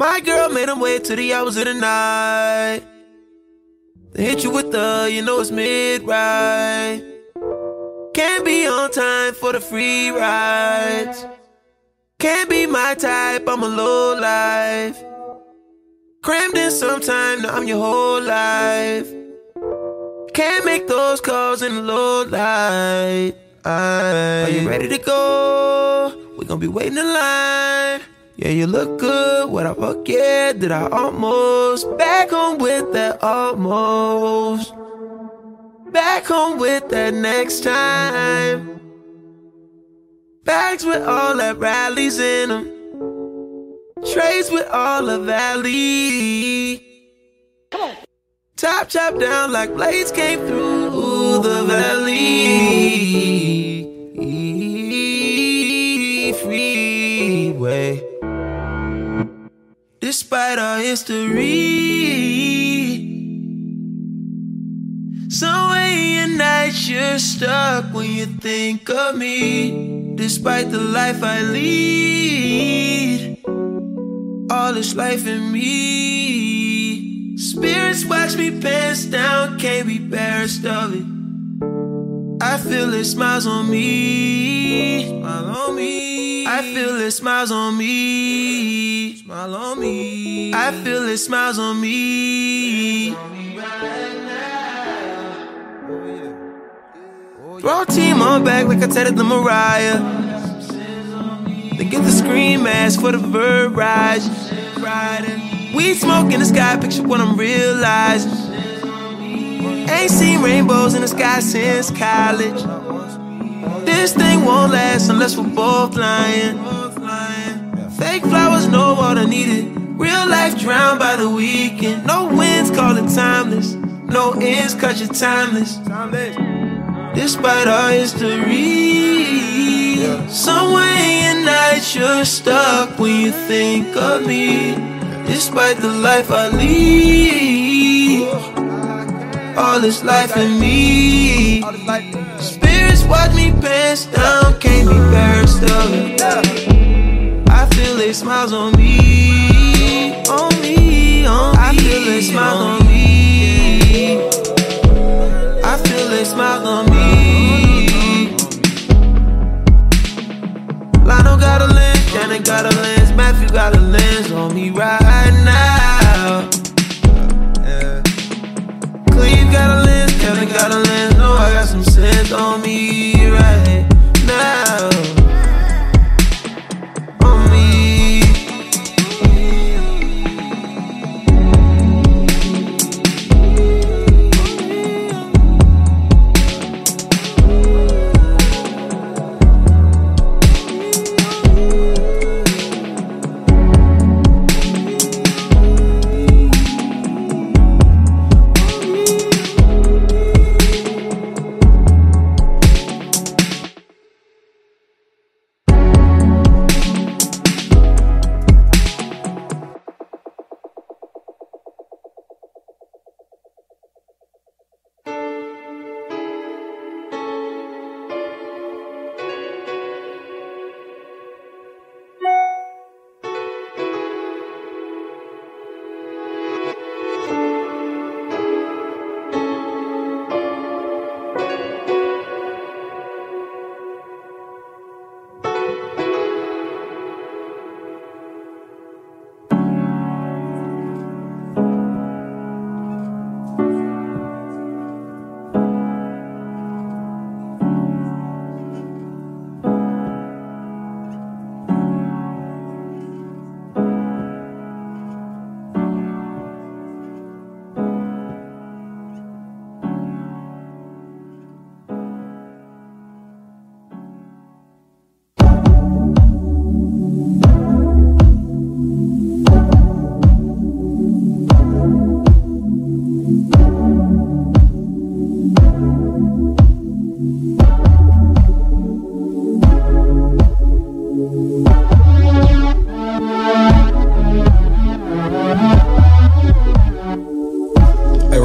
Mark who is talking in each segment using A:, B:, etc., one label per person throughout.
A: My girl made him wait till the hours of the night. They hit you with the, you know it's mid ride. Can't be on time for the free rides. Can't be my type, I'm a low life. Crammed in sometime, now I'm your whole life. Can't make those calls in the low light. Are you ready to go? We gon' be waiting in line. Yeah, you look good. What I forget? Did I almost back home with that almost? Back home with that next time. Bags with all that rallies in them. Trays with all the valley. Top chop down like blades came through the valley. Despite our history, somewhere in your night you're stuck when you think of me. Despite the life I lead, all this life in me. Spirits watch me pants down, can't be embarrassed of it. I feel it smiles on me, smile on me. I feel it smiles on me, smile on me. I feel it smiles on me. Throw team on back like I tatted the Mariah. They get the scream mask for the verb rise. Weed smoke in the sky, picture what I'm realizing. Ain't seen rainbows in the sky since college. This thing won't last unless we're both lying. Fake flowers, no water needed. Real life drowned by the weekend. No winds, call it timeless. No ends, cause you're timeless. Despite our history, somewhere in night you're stuck when you think of me. Despite the life I lead, all this life in me. Spirits watch me pass down, can't be embarrassed of it. I feel they smiles on me,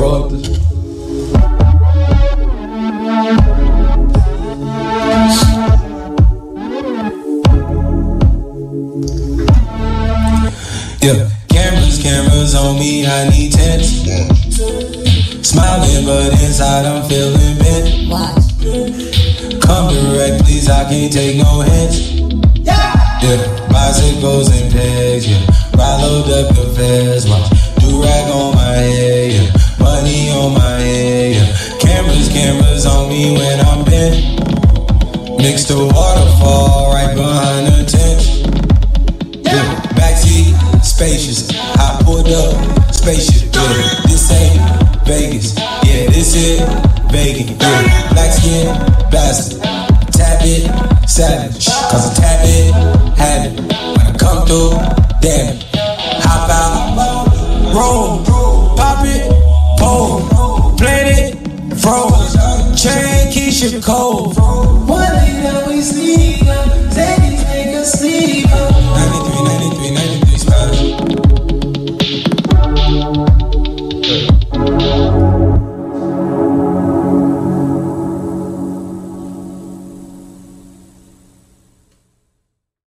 B: Hey, roll up this. Yeah, told me I need tents. Smiling, but inside I'm feeling bent. Come direct, please, I can't take no hints. Yeah, bicycles and pegs, yeah. Ride up the fast, watch. Do rag on my head, yeah. On my head, yeah. Cameras, cameras on me when I'm bent. Mix the waterfall right behind the tent. Yeah, backseat, spacious. I pulled up, spaceship. Yeah, this ain't Vegas. Yeah, this is Vegas. Yeah, black skin, bastard. Tap it, savage. Cause I tap it, have it. When I come through, damn it. Hop out, roll, froze.